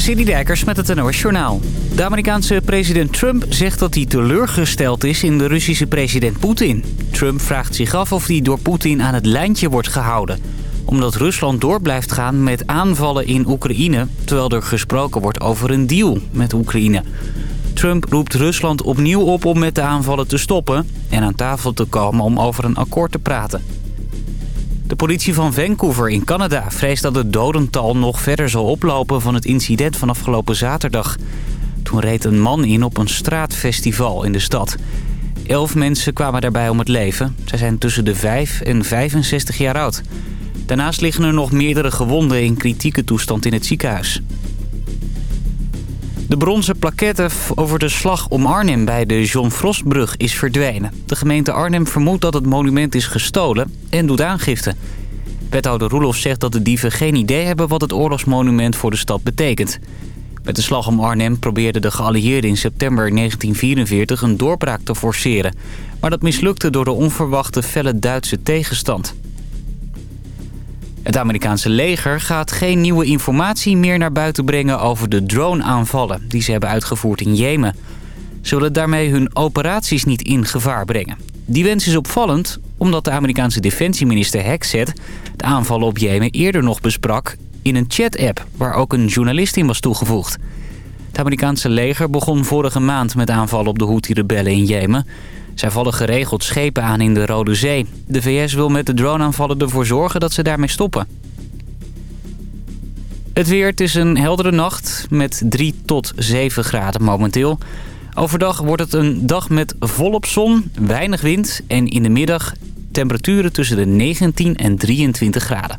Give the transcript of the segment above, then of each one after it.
City Dijkers met het NOS Journaal. De Amerikaanse president Trump zegt dat hij teleurgesteld is in de Russische president Poetin. Trump vraagt zich af of hij door Poetin aan het lijntje wordt gehouden. Omdat Rusland door blijft gaan met aanvallen in Oekraïne... terwijl er gesproken wordt over een deal met Oekraïne. Trump roept Rusland opnieuw op om met de aanvallen te stoppen... en aan tafel te komen om over een akkoord te praten. De politie van Vancouver in Canada vreest dat het dodental nog verder zal oplopen van het incident van afgelopen zaterdag. Toen reed een man in op een straatfestival in de stad. Elf mensen kwamen daarbij om het leven. Zij zijn tussen de 5 en 65 jaar oud. Daarnaast liggen er nog meerdere gewonden in kritieke toestand in het ziekenhuis. De bronzen plaquette over de slag om Arnhem bij de John Frostbrug is verdwenen. De gemeente Arnhem vermoedt dat het monument is gestolen en doet aangifte. Wethouder Roelof zegt dat de dieven geen idee hebben wat het oorlogsmonument voor de stad betekent. Met de slag om Arnhem probeerden de geallieerden in september 1944 een doorbraak te forceren. Maar dat mislukte door de onverwachte felle Duitse tegenstand. Het Amerikaanse leger gaat geen nieuwe informatie meer naar buiten brengen over de drone-aanvallen die ze hebben uitgevoerd in Jemen. Ze willen daarmee hun operaties niet in gevaar brengen. Die wens is opvallend omdat de Amerikaanse defensieminister Hexet de aanvallen op Jemen eerder nog besprak in een chat-app waar ook een journalist in was toegevoegd. Het Amerikaanse leger begon vorige maand met aanvallen op de Houthi-rebellen in Jemen. Zij vallen geregeld schepen aan in de Rode Zee. De VS wil met de droneaanvallen ervoor zorgen dat ze daarmee stoppen. Het weer, het is een heldere nacht met 3 tot 7 graden momenteel. Overdag wordt het een dag met volop zon, weinig wind en in de middag temperaturen tussen de 19 en 23 graden.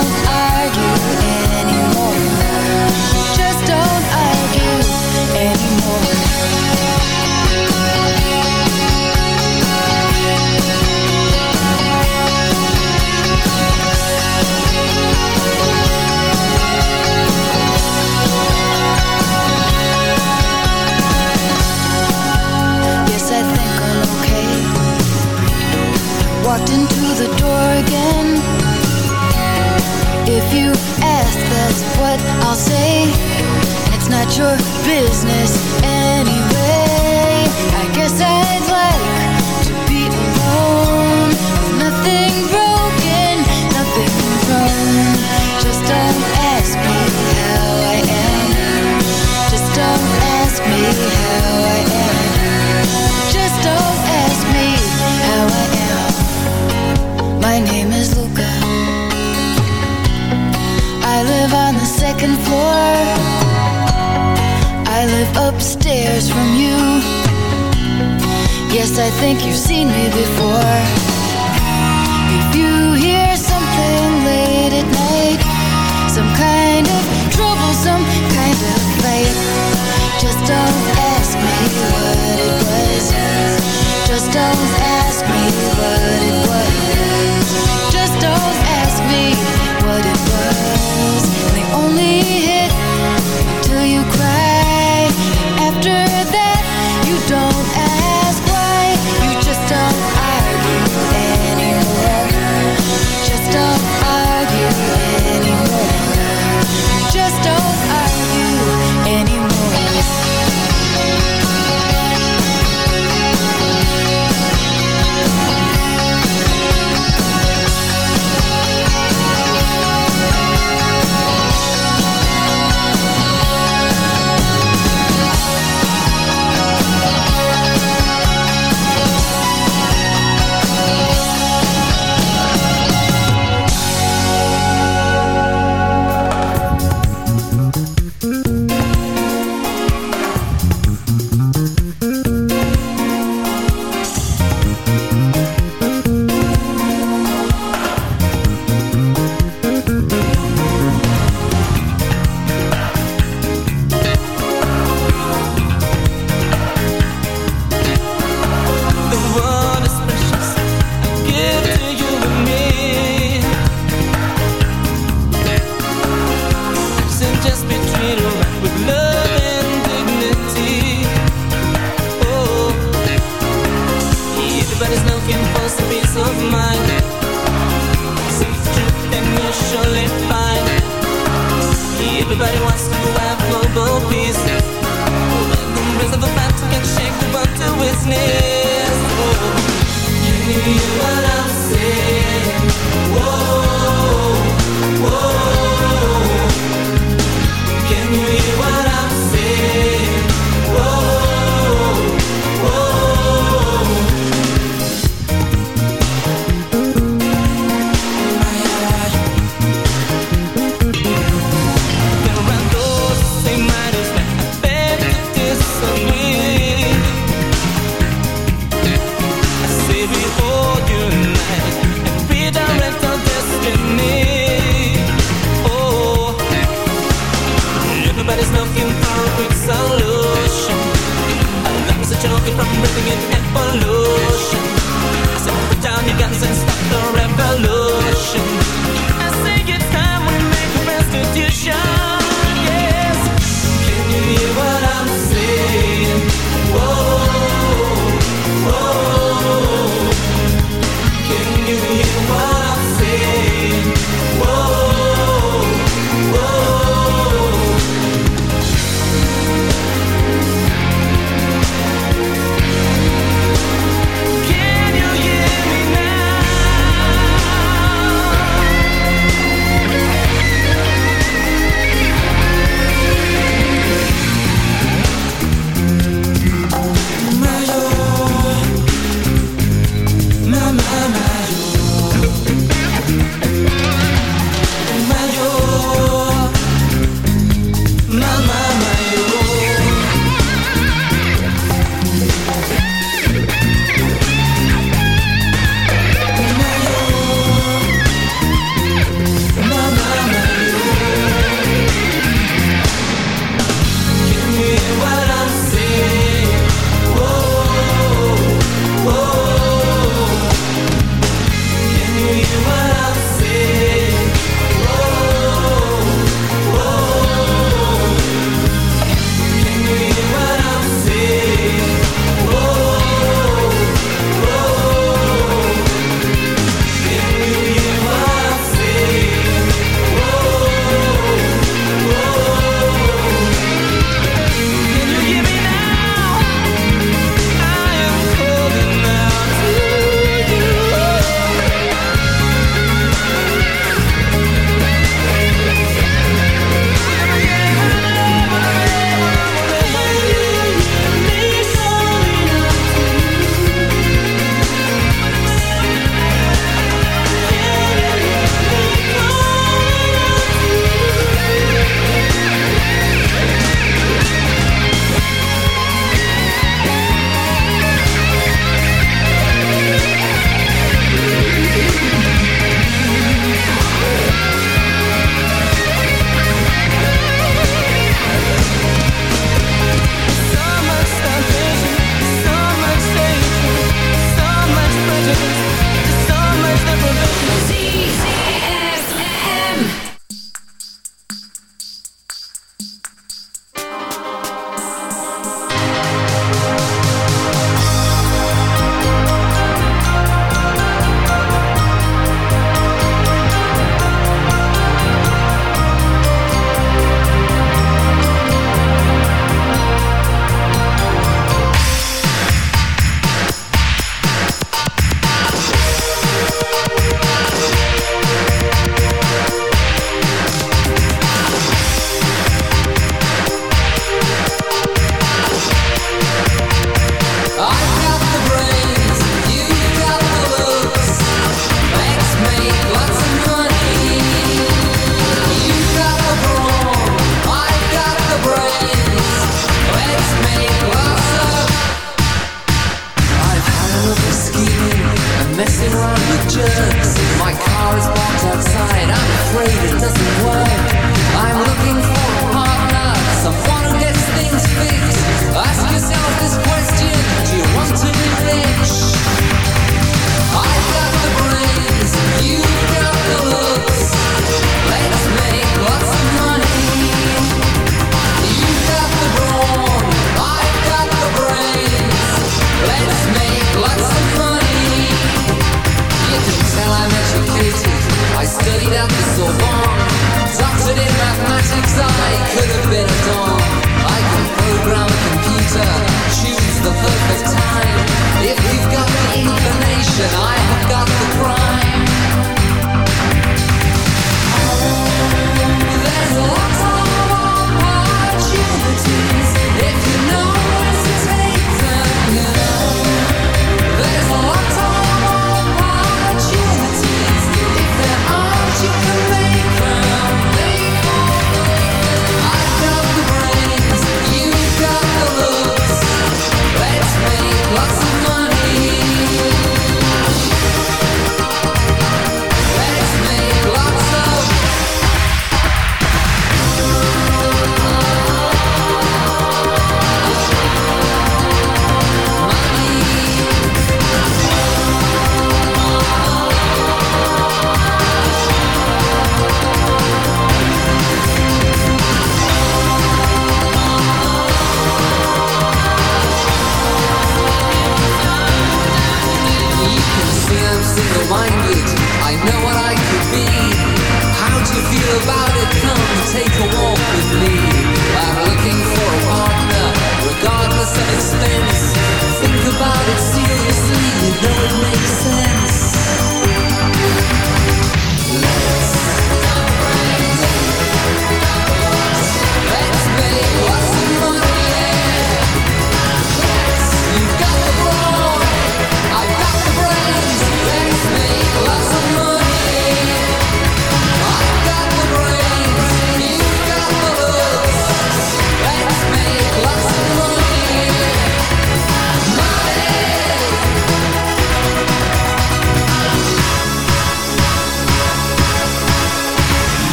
from missing it and follow.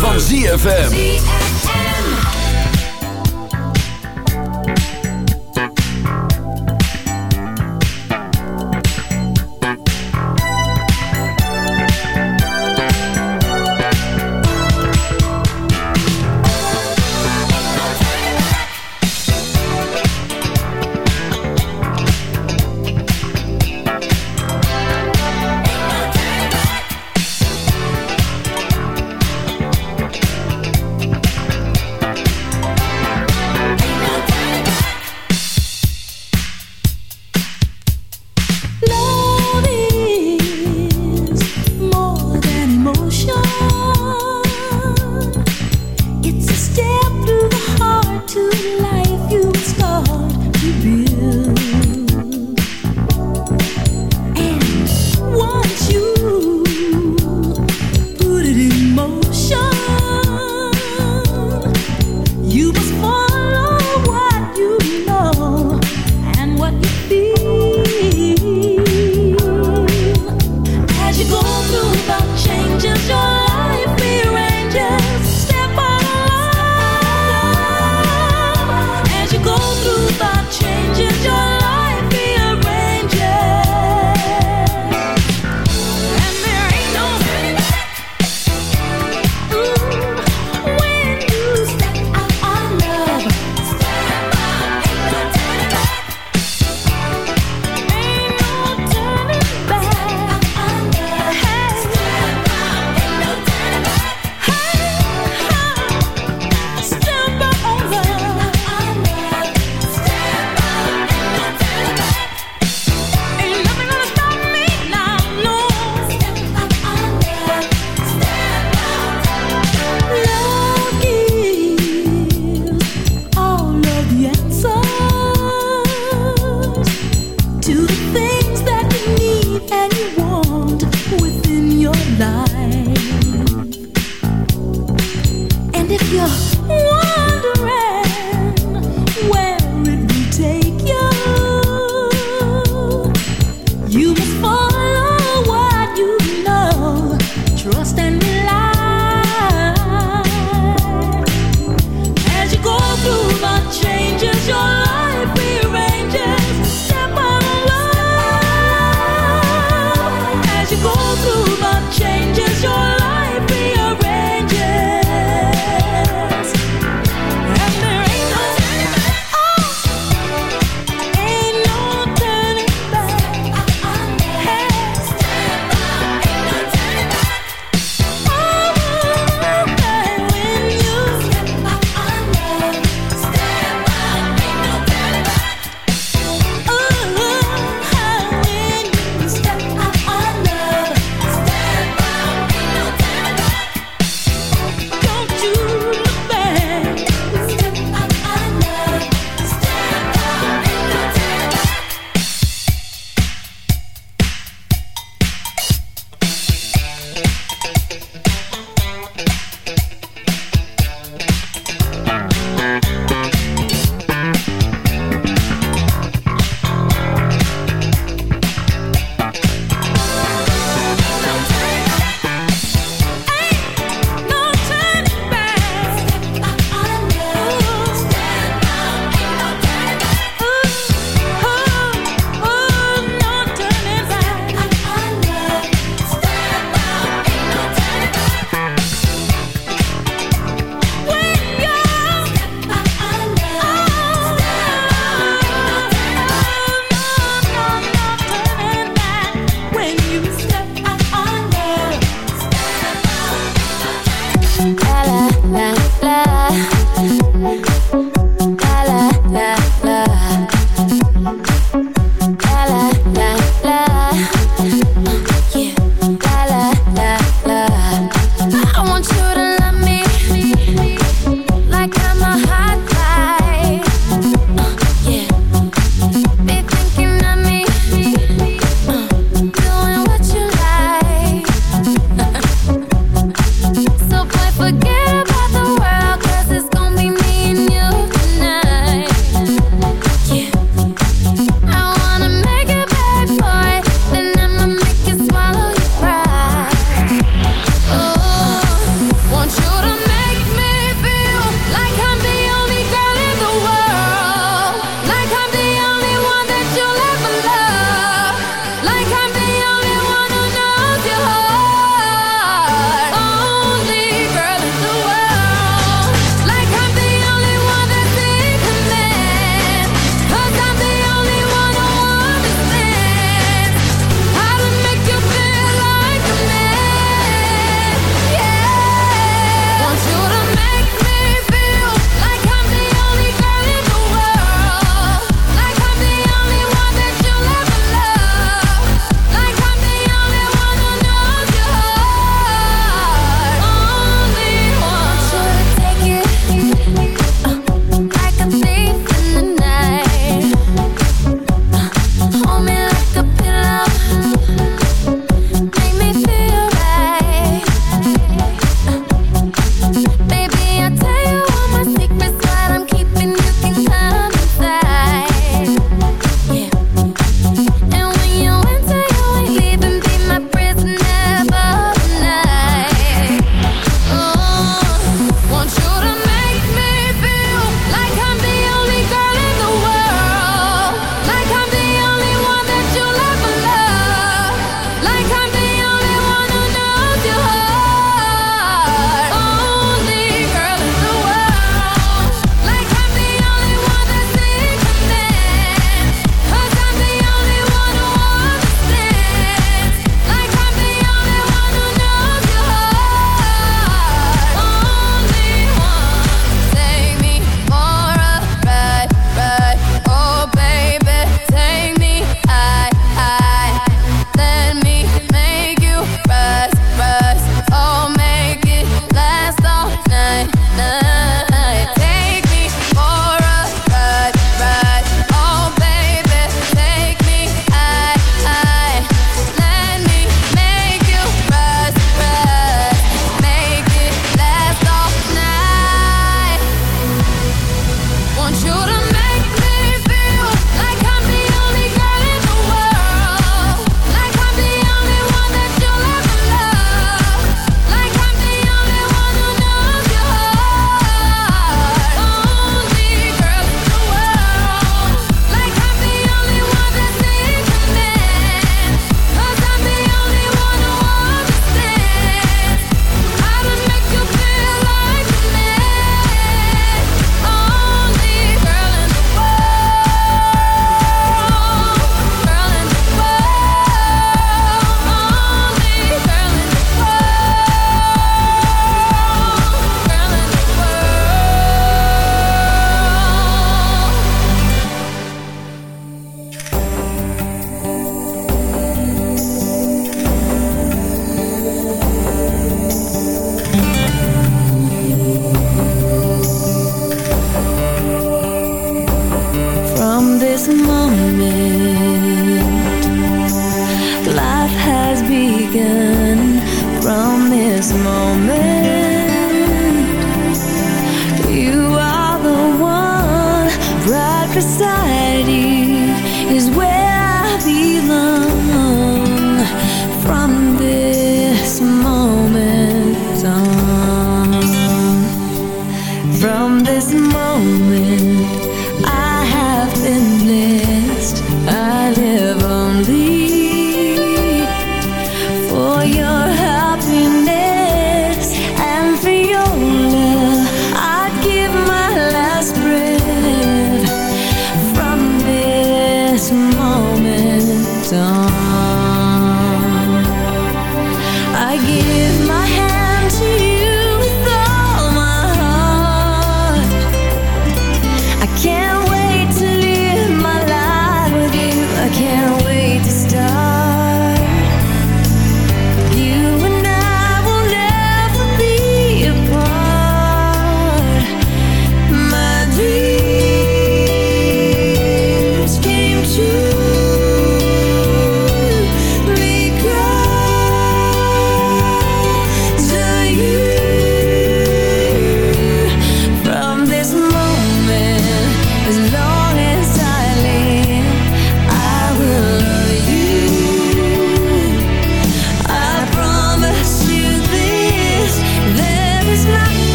Van ZFM.